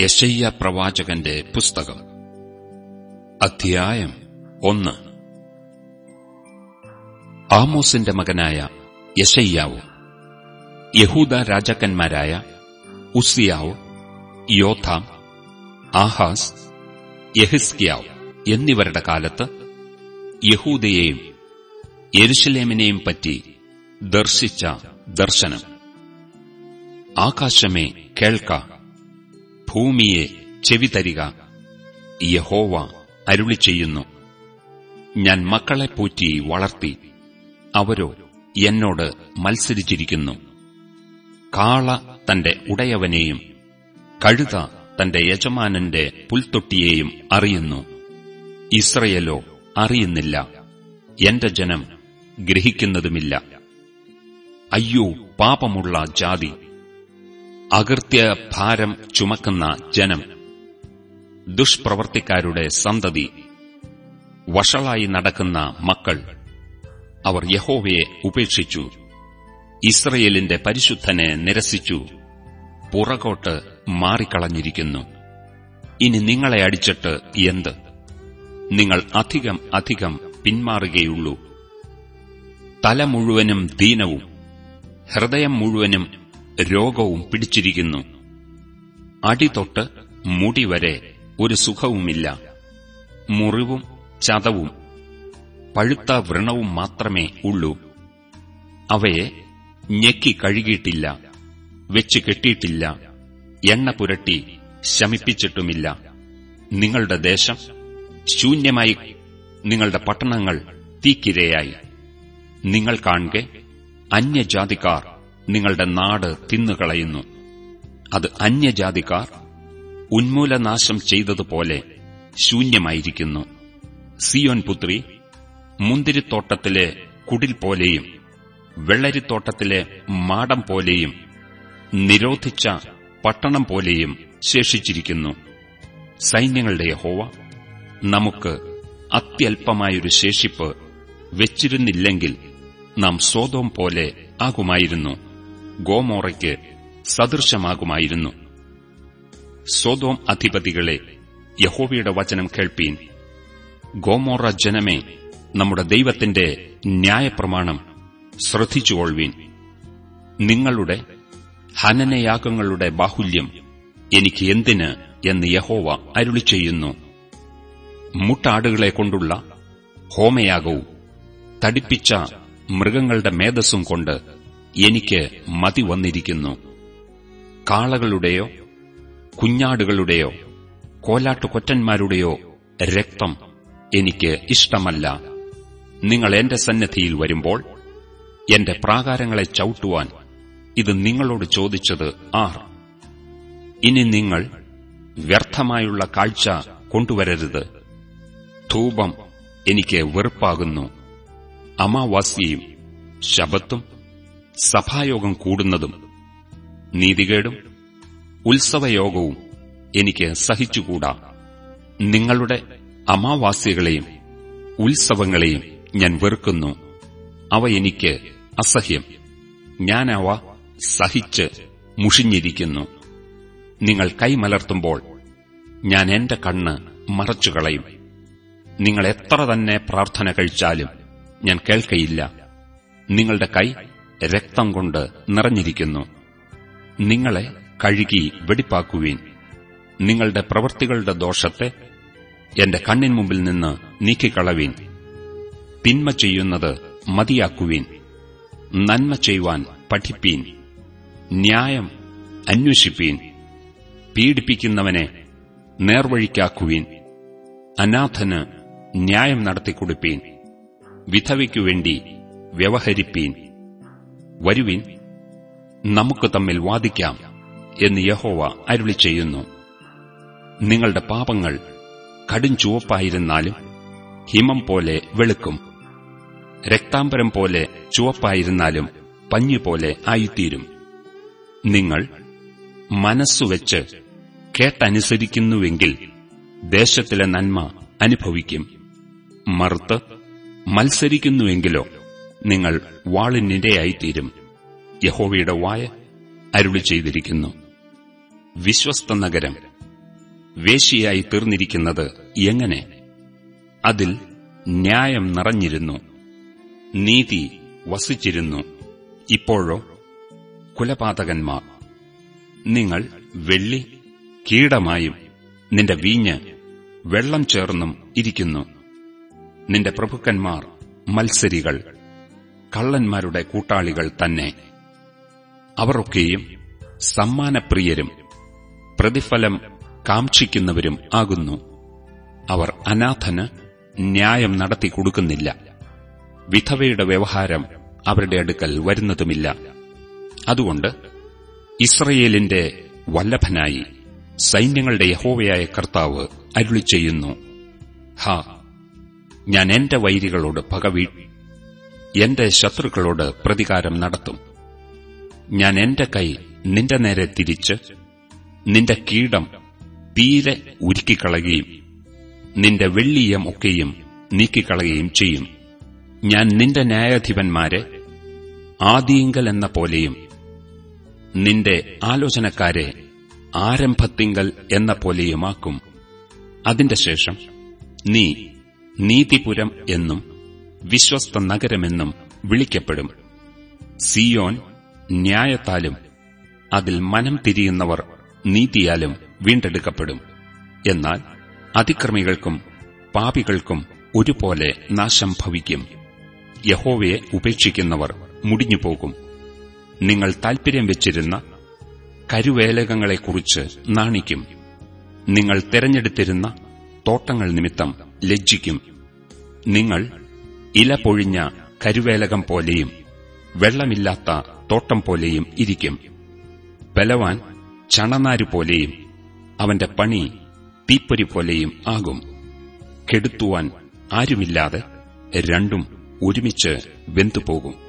യശയ്യ പ്രവാചകന്റെ പുസ്തകം. അധ്യായം ഒന്ന്. ആമോസിന്റെ മകനായ യശയ്യാവ് യഹൂദ രാജാക്കന്മാരായ ഉസിയാവ് യോഥാം ആഹാസ് യഹിസ്കിയാവ് എന്നിവരുടെ കാലത്ത് യഹൂദയെയും യെരുഷലേമിനെയും പറ്റി ദർശിച്ച ദർശനം. ആകാശമേ കേൾക്ക ഭൂമിയെ ചെവി തരിക യഹോവ അരുളി ചെയ്യുന്നു. ഞാൻ മക്കളെ പൂറ്റി വളർത്തി. അവരോ എന്നോട് മത്സരിച്ചിരിക്കുന്നു. കാള തന്റെ ഉടയവനെയും കഴുത തന്റെ യജമാനന്റെ പുൽത്തൊട്ടിയെയും അറിയുന്നു. ഇസ്രയേലോ അറിയുന്നില്ല. എന്റെ ജനം ഗ്രഹിക്കുന്നതുമില്ല. അയ്യോ പാപമുള്ള ജാതി. അകൃത്യ ഭാരം ചുമക്കുന്ന ജനം. ദുഷ്പ്രവർത്തിക്കാരുടെ സന്തതി. വഷളായി നടക്കുന്ന മക്കൾ. അവർ യഹോവയെ ഉപേക്ഷിച്ചു. ഇസ്രയേലിന്റെ പരിശുദ്ധനെ നിരസിച്ചു. പുറകോട്ട് മാറിക്കളഞ്ഞിരിക്കുന്നു. ഇനി നിങ്ങളെ അടിച്ചിട്ട് എന്ത്? നിങ്ങൾ അധികം അധികം പിന്മാറുകയുള്ളൂ. തല മുഴുവനും ദീനവും. ഹൃദയം മുഴുവനും രോഗവും പിടിച്ചിരിക്കുന്നു. അടിതൊട്ട് മുടി വരെ ഒരു സുഖവുമില്ല. മുറിവും ചതവും പഴുത്ത വ്രണവും മാത്രമേ ഉള്ളൂ. അവയെ ഞെക്കി കഴുകിയിട്ടില്ല വെച്ച് കെട്ടിയിട്ടില്ല എണ്ണ പുരട്ടി ശമിപ്പിച്ചിട്ടുമില്ല. നിങ്ങളുടെ ദേശം ശൂന്യമായി നിങ്ങളുടെ പട്ടണങ്ങൾ തീക്കിരയായി. നിങ്ങൾ കാണുക അന്യജാതിക്കാർ നിങ്ങളുടെ നാട് തിന്നുകളയുന്നു. അത് അന്യജാതിക്കാർ ഉന്മൂലനാശം ചെയ്തതുപോലെ ശൂന്യമായിരിക്കുന്നു. സിയോൻ പുത്രി മുന്തിരിത്തോട്ടത്തിലെ കുടിൽ പോലെയും വെള്ളരിത്തോട്ടത്തിലെ മാടം പോലെയും നിരോധിച്ച പട്ടണം പോലെയും ശേഷിച്ചിരിക്കുന്നു. സൈന്യങ്ങളുടെ യഹോവ നമുക്ക് അത്യല്പമായൊരു ശേഷിപ്പ് വെച്ചിരുന്നില്ലെങ്കിൽ നാം സ്വതം പോലെ ആകുമായിരുന്നു. ഗോമോറയ്ക്ക് സദൃശമാകുമായിരുന്നു. സോതോം അധിപതികളെ യഹോവയുടെ വചനം കേൾപ്പീൻ. ഗോമോറ ജനമേ നമ്മുടെ ദൈവത്തിന്റെ ന്യായപ്രമാണം ശ്രദ്ധിച്ചുകൊള്ളുവീൻ. നിങ്ങളുടെ ഹനനയാഗങ്ങളുടെ ബാഹുല്യം എനിക്ക് എന്തിന് എന്ന് യഹോവ അരുളി ചെയ്യുന്നു. മുട്ടാടുകളെ കൊണ്ടുള്ള ഹോമയാഗവും തടിപ്പിച്ച മൃഗങ്ങളുടെ മേധസ്സും കൊണ്ട് എനിക്ക് മതി വന്നിരിക്കുന്നു. കാളകളുടെയോ കുഞ്ഞാടുകളുടെയോ കോലാട്ടുകൊറ്റന്മാരുടെയോ രക്തം എനിക്ക് ഇഷ്ടമല്ല. നിങ്ങൾ എന്റെ സന്നദ്ധിയിൽ വരുമ്പോൾ എന്റെ പ്രാകാരങ്ങളെ ചവിട്ടുവാൻ ഇത് നിങ്ങളോട് ചോദിച്ചത് ആർ? ഇനി നിങ്ങൾ വ്യർത്ഥമായുള്ള കാഴ്ച കൊണ്ടുവരരുത്. ധൂപം എനിക്ക് വെറുപ്പാകുന്നു. അമാവാസിയും ശബത്തും സഭായോഗം കൂടുന്നതും നീതികേടും ഉത്സവയോഗവും എനിക്ക് സഹിച്ചുകൂടാ. നിങ്ങളുടെ അമാവാസ്യകളെയും ഉത്സവങ്ങളെയും ഞാൻ വെറുക്കുന്നു. അവ എനിക്ക് അസഹ്യം. ഞാനവ സഹിച്ച് മുഷിഞ്ഞിരിക്കുന്നു. നിങ്ങൾ കൈമലർത്തുമ്പോൾ ഞാൻ എന്റെ കണ്ണ് മറച്ചുകളയും. നിങ്ങൾ എത്ര തന്നെ പ്രാർത്ഥന കഴിച്ചാലും ഞാൻ കേൾക്കയില്ല. നിങ്ങളുടെ കൈ രക്തം കൊണ്ട് നിറഞ്ഞിരിക്കുന്നു. നിങ്ങളെ കഴുകി വെടിപ്പാക്കുവീൻ. നിങ്ങളുടെ പ്രവൃത്തികളുടെ ദോഷത്തെ എന്റെ കണ്ണിൻ മുമ്പിൽ നിന്ന് നീക്കിക്കളവീൻ. തിന്മ ചെയ്യുന്നത് മതിയാക്കുവീൻ. നന്മ ചെയ്യുവാൻ പഠിപ്പീൻ. ന്യായം അന്വേഷിപ്പീൻ. പീഡിപ്പിക്കുന്നവനെ നേർവഴിക്കാക്കുവീൻ. അനാഥന് ന്യായം നടത്തിക്കൊടുപ്പീൻ. വിധവയ്ക്കുവേണ്ടി വ്യവഹരിപ്പീൻ. വരുവിൻ നമുക്ക് തമ്മിൽ വാദിക്കാം എന്ന് യഹോവ അരുളി ചെയ്യുന്നു. നിങ്ങളുടെ പാപങ്ങൾ കടും ചുവപ്പായിരുന്നാലും ഹിമം പോലെ വെളുക്കും. രക്താംബരം പോലെ ചുവപ്പായിരുന്നാലും പഞ്ഞുപോലെ ആയിത്തീരും. നിങ്ങൾ മനസ്സുവെച്ച് കേട്ടനുസരിക്കുന്നുവെങ്കിൽ ദേശത്തിലെ നന്മ അനുഭവിക്കും. മറുത്ത് മത്സരിക്കുന്നുവെങ്കിലോ നിങ്ങൾ വാളിനിരയായിത്തീരും യഹോവയുടെ വായ അരുളി ചെയ്തിരിക്കുന്നു. വിശ്വസ്ത നഗരം വേശിയായി തീർന്നിരിക്കുന്നത് എങ്ങനെ? അതിൽ ന്യായം നിറഞ്ഞിരുന്നു. നീതി വസിച്ചിരുന്നു. ഇപ്പോഴോ കുലപാതകന്മാർ നിങ്ങൾ വെള്ളി കീടമായും നിന്റെ വീഞ്ഞ് വെള്ളം ചേർന്നും ഇരിക്കുന്നു. നിന്റെ പ്രഭുക്കന്മാർ മത്സരികൾ കള്ളന്മാരുടെ കൂട്ടാളികൾ തന്നെ. അവരൊക്കെയും സമ്മാനപ്രിയരും പ്രതിഫലം കാക്ഷിക്കുന്നവരും ആകുന്നു. അവർ അനാഥന് ന്യായം നടത്തി കൊടുക്കുന്നില്ല. വിധവയുടെ വ്യവഹാരം അവരുടെ അടുക്കൽ വരുന്നതുമില്ല. അതുകൊണ്ട് ഇസ്രയേലിന്റെ വല്ലഭനായി സൈന്യങ്ങളുടെ യഹോവയായ കർത്താവ് അരുളി ചെയ്യുന്നു ഹാ ഞാൻ എന്റെ വൈരികളോട് പകവീ എന്റെ ശത്രുക്കളോട് പ്രതികാരം നടത്തും. ഞാൻ എന്റെ കൈ നിന്റെ നേരെ തിരിച്ച് നിന്റെ കീടം തീരെ ഉരുക്കിക്കളയുകയും നിന്റെ വെള്ളിയം ഒക്കെയും നീക്കിക്കളയുകയും ചെയ്യും. ഞാൻ നിന്റെ ന്യായാധിപന്മാരെ ആദിയങ്കൽ എന്ന പോലെയും നിന്റെ ആലോചനക്കാരെ ആരംഭത്തിങ്കൽ എന്ന പോലെയുമാക്കും. അതിന്റെ ശേഷം നീ നീതിപുരം എന്നും വിശ്വസ്ത നഗരമെന്നും വിളിക്കപ്പെടും. സിയോൻ ന്യായത്താലും അതിൽ മനം തിരിയുന്നവർ നീതിയാലും വീണ്ടെടുക്കപ്പെടും. എന്നാൽ അതിക്രമികൾക്കും പാപികൾക്കും ഒരുപോലെ നാശം ഭവിക്കും. യഹോവയെ ഉപേക്ഷിക്കുന്നവർ മുടിഞ്ഞുപോകും. നിങ്ങൾ താൽപര്യം വെച്ചിരുന്ന കരുവേലകങ്ങളെക്കുറിച്ച് നാണിക്കും. നിങ്ങൾ തെരഞ്ഞെടുത്തിരുന്ന തോട്ടങ്ങൾ നിമിത്തം ലജ്ജിക്കും. നിങ്ങൾ ഇല പൊഴിഞ്ഞ കരുവേലകം പോലെയും വെള്ളമില്ലാത്ത തോട്ടം പോലെയും ഇരിക്കും. ബലവാൻ ചണനാരു പോലെയും അവന്റെ പണി തീപ്പൊരി പോലെയും ആകും. കെടുത്തുവാൻ ആരുമില്ലാതെ രണ്ടും ഒരുമിച്ച് വെന്തുപോകും.